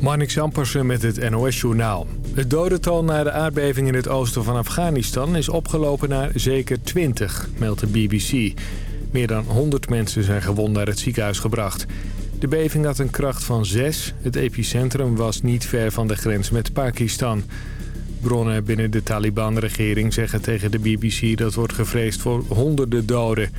Marnix Sampersen met het NOS-journaal. Het dodental na de aardbeving in het oosten van Afghanistan is opgelopen naar zeker 20, meldt de BBC. Meer dan 100 mensen zijn gewond naar het ziekenhuis gebracht. De beving had een kracht van 6. Het epicentrum was niet ver van de grens met Pakistan. Bronnen binnen de Taliban-regering zeggen tegen de BBC dat wordt gevreesd voor honderden doden.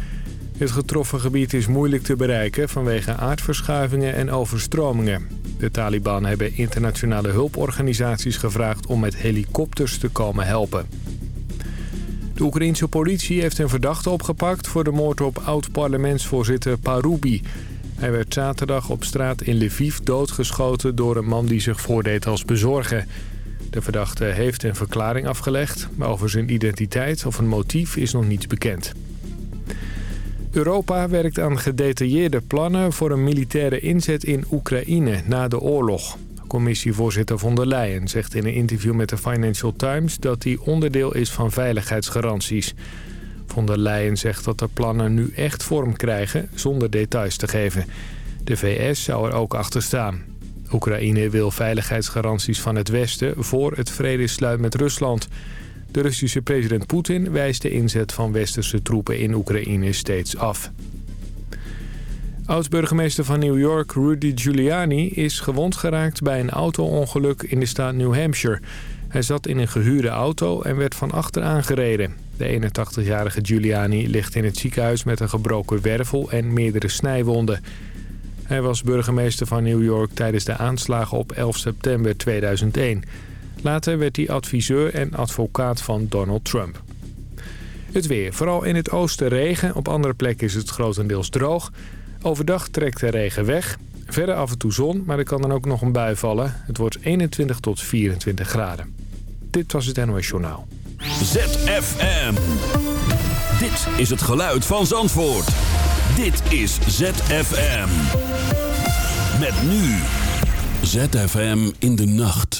Het getroffen gebied is moeilijk te bereiken vanwege aardverschuivingen en overstromingen. De Taliban hebben internationale hulporganisaties gevraagd om met helikopters te komen helpen. De Oekraïense politie heeft een verdachte opgepakt voor de moord op oud-parlementsvoorzitter Parubi. Hij werd zaterdag op straat in Lviv doodgeschoten door een man die zich voordeed als bezorger. De verdachte heeft een verklaring afgelegd, maar over zijn identiteit of een motief is nog niets bekend. Europa werkt aan gedetailleerde plannen voor een militaire inzet in Oekraïne na de oorlog. Commissievoorzitter von der Leyen zegt in een interview met de Financial Times dat die onderdeel is van veiligheidsgaranties. Von der Leyen zegt dat de plannen nu echt vorm krijgen zonder details te geven. De VS zou er ook achter staan. Oekraïne wil veiligheidsgaranties van het Westen voor het vredesluit met Rusland... De Russische president Poetin wijst de inzet van westerse troepen in Oekraïne steeds af. Oud-burgemeester van New York Rudy Giuliani is gewond geraakt bij een auto-ongeluk in de staat New Hampshire. Hij zat in een gehuurde auto en werd van achter aangereden. De 81-jarige Giuliani ligt in het ziekenhuis met een gebroken wervel en meerdere snijwonden. Hij was burgemeester van New York tijdens de aanslagen op 11 september 2001. Later werd hij adviseur en advocaat van Donald Trump. Het weer. Vooral in het oosten regen. Op andere plekken is het grotendeels droog. Overdag trekt de regen weg. Verder af en toe zon, maar er kan dan ook nog een bui vallen. Het wordt 21 tot 24 graden. Dit was het NOS Journaal. ZFM. Dit is het geluid van Zandvoort. Dit is ZFM. Met nu. ZFM in de nacht.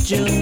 June.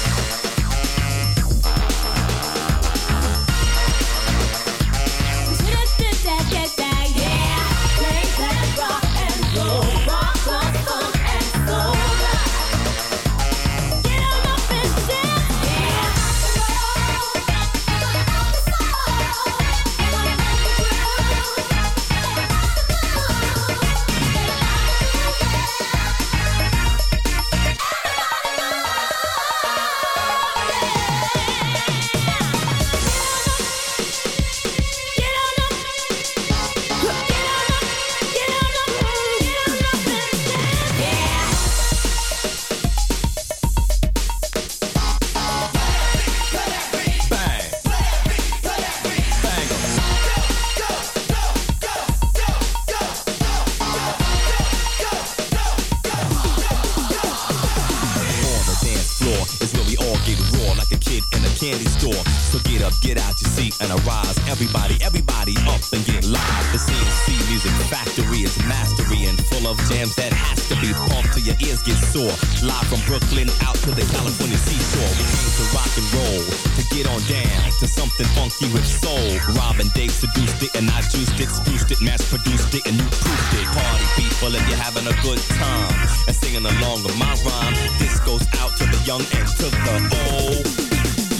time and singing along with my rhyme. This goes out to the young and to the old.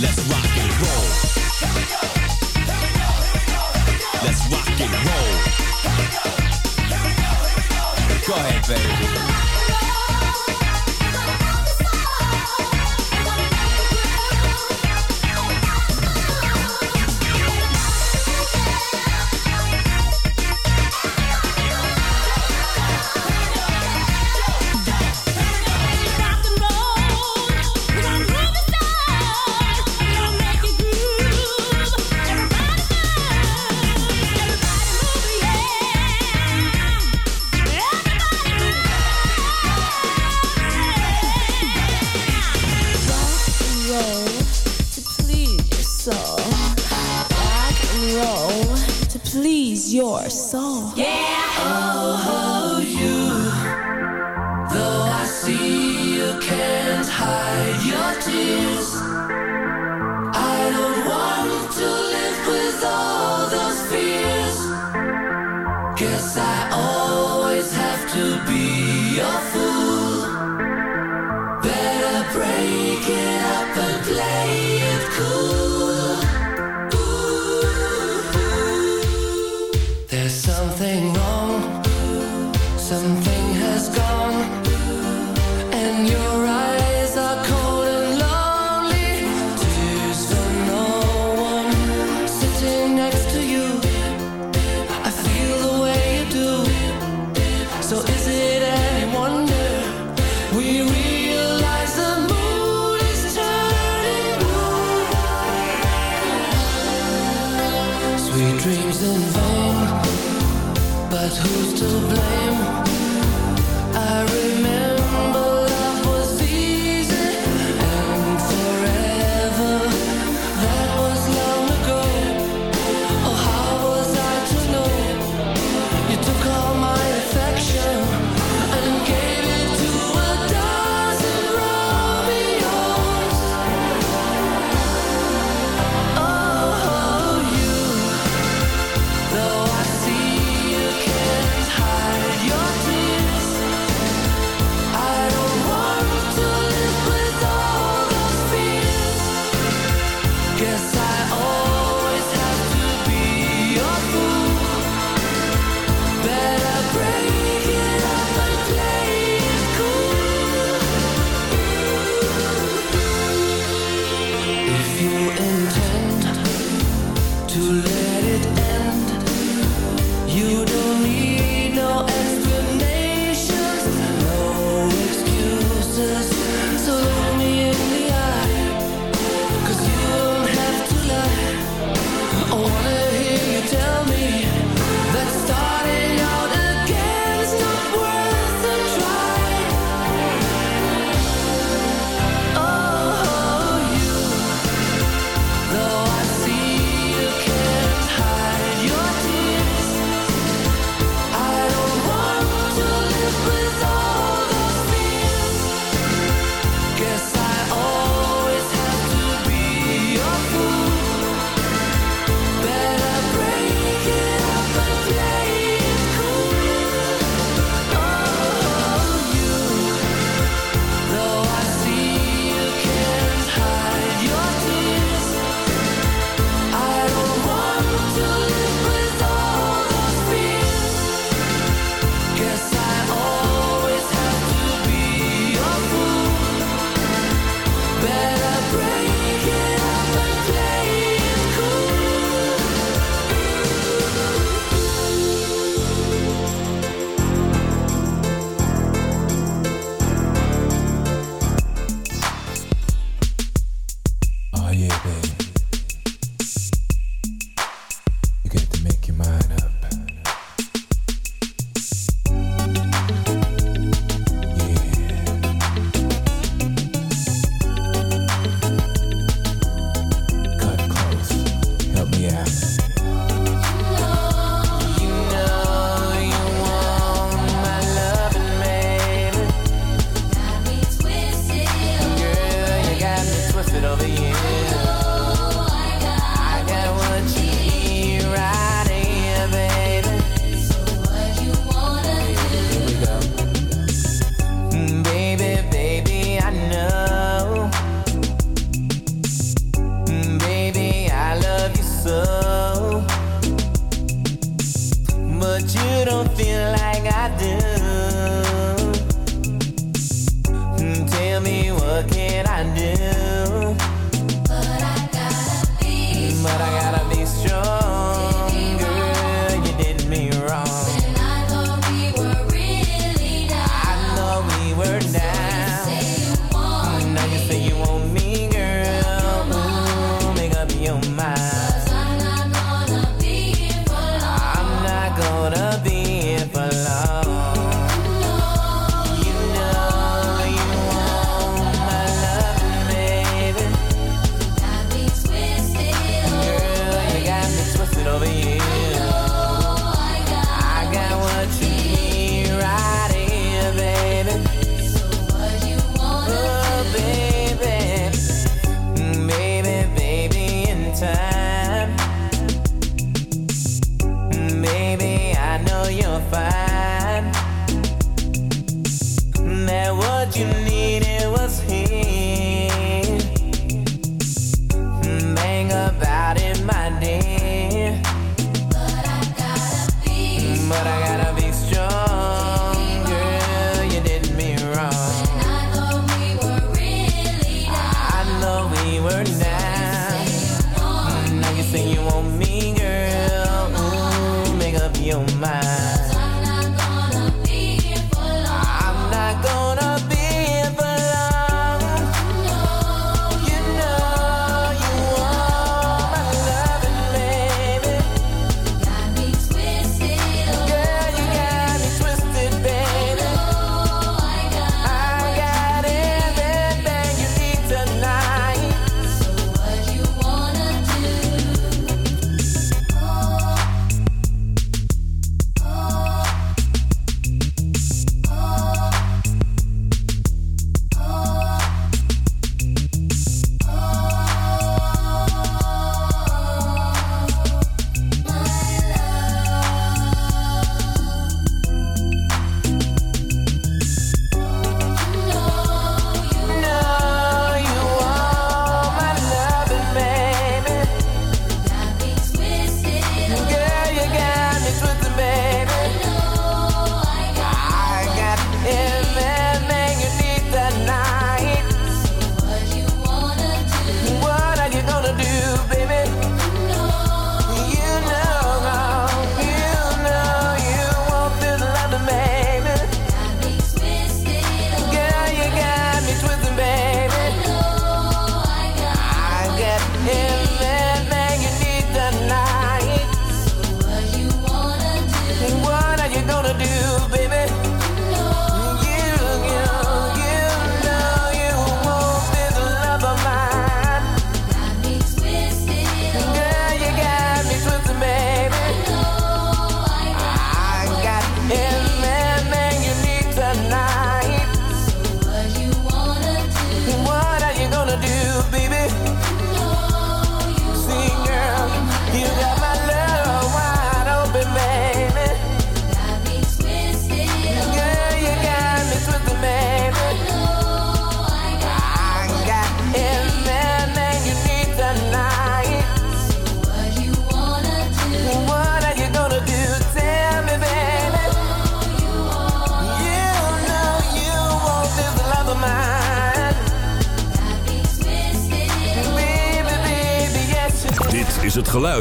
Let's rock and roll. Let's rock and roll. go ahead, baby. Sweet dreams in vain But who's to blame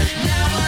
Now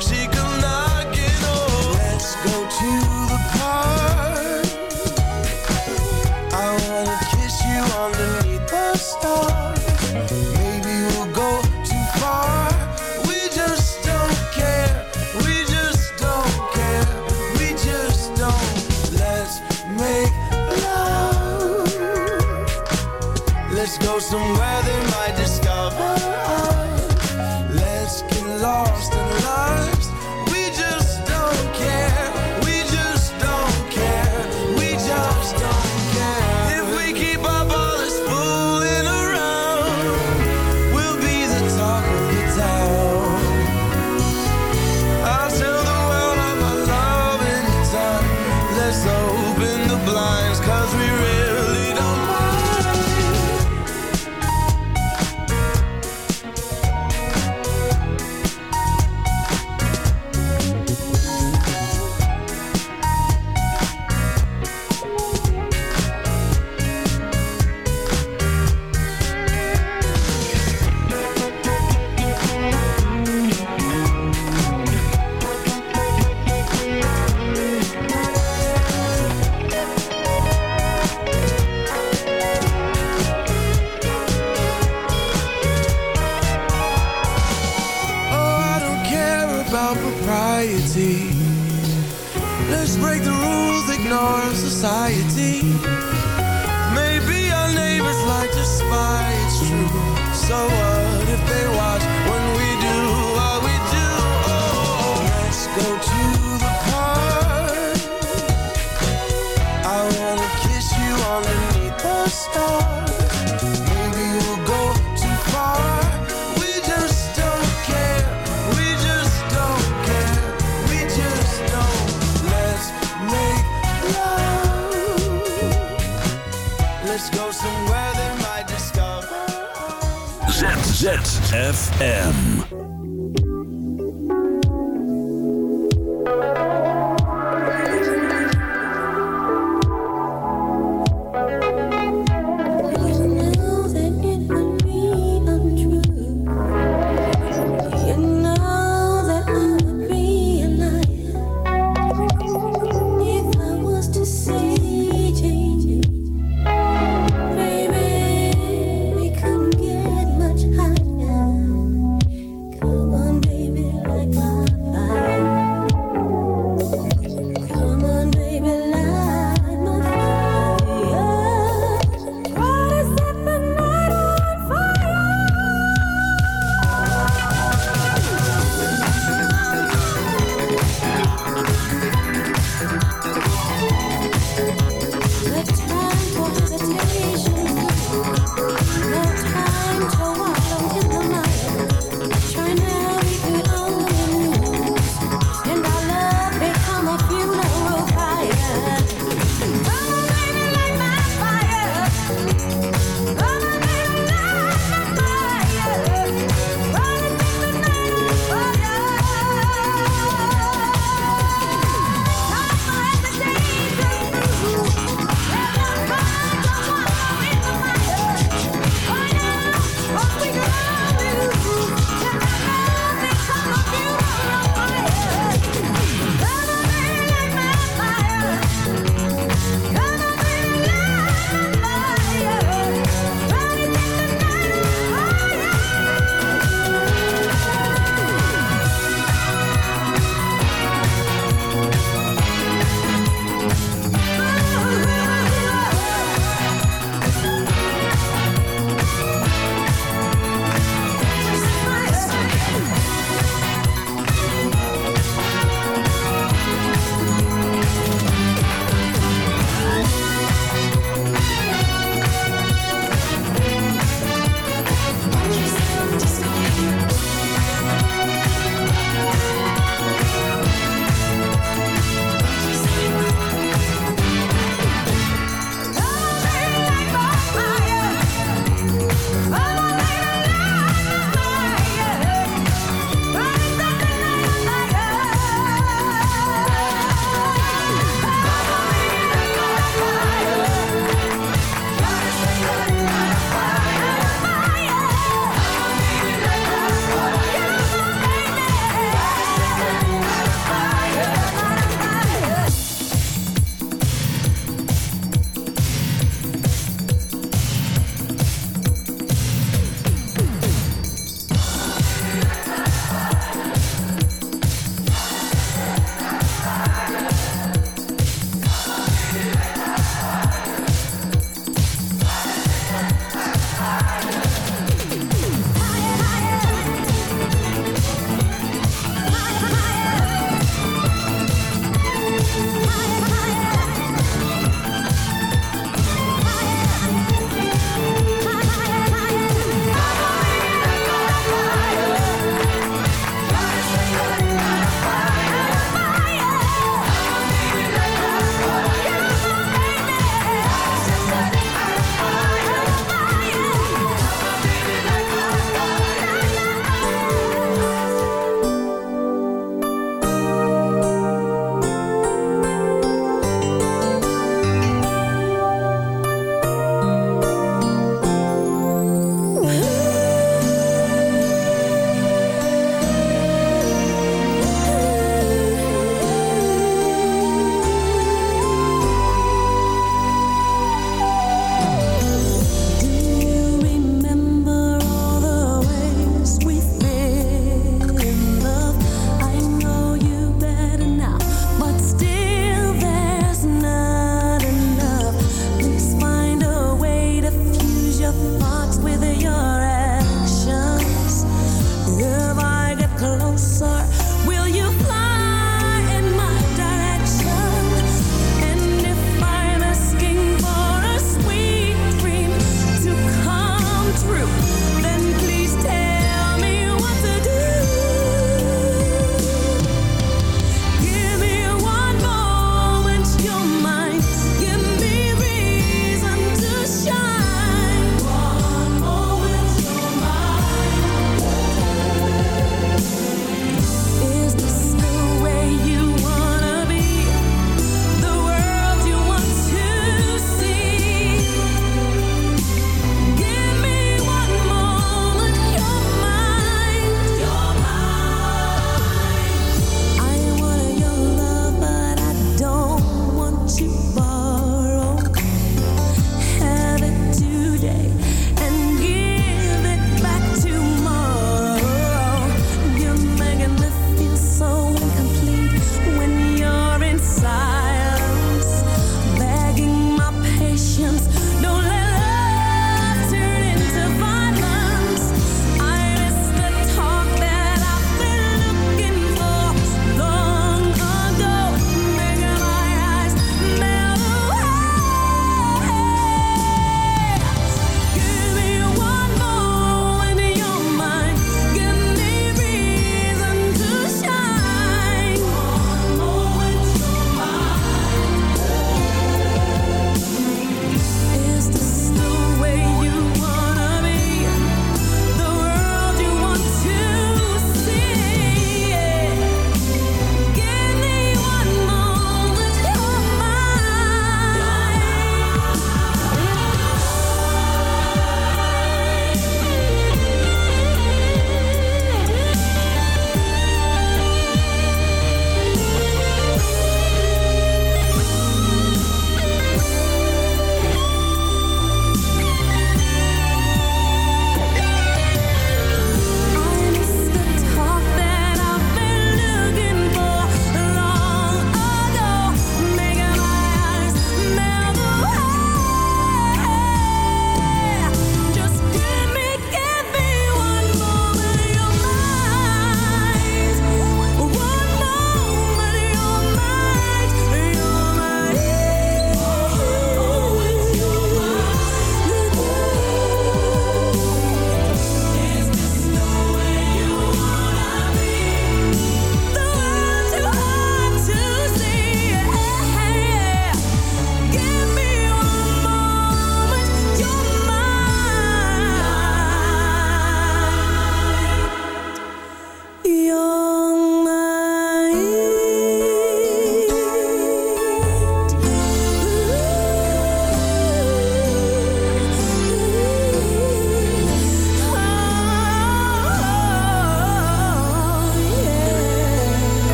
blinds cause we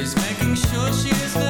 She's making sure she is there.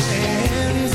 stands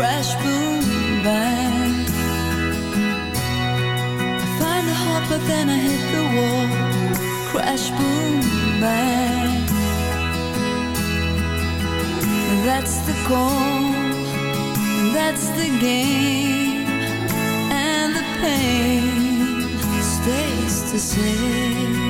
crash boom bang I find the heart but then I hit the wall Crash boom bang That's the call, That's the game And the pain stays the same